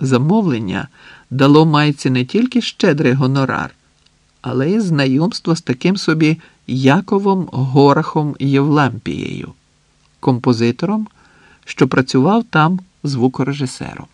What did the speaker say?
Замовлення дало майці не тільки щедрий гонорар, але й знайомство з таким собі Яковом Горахом Євлампією, композитором, що працював там звукорежисером.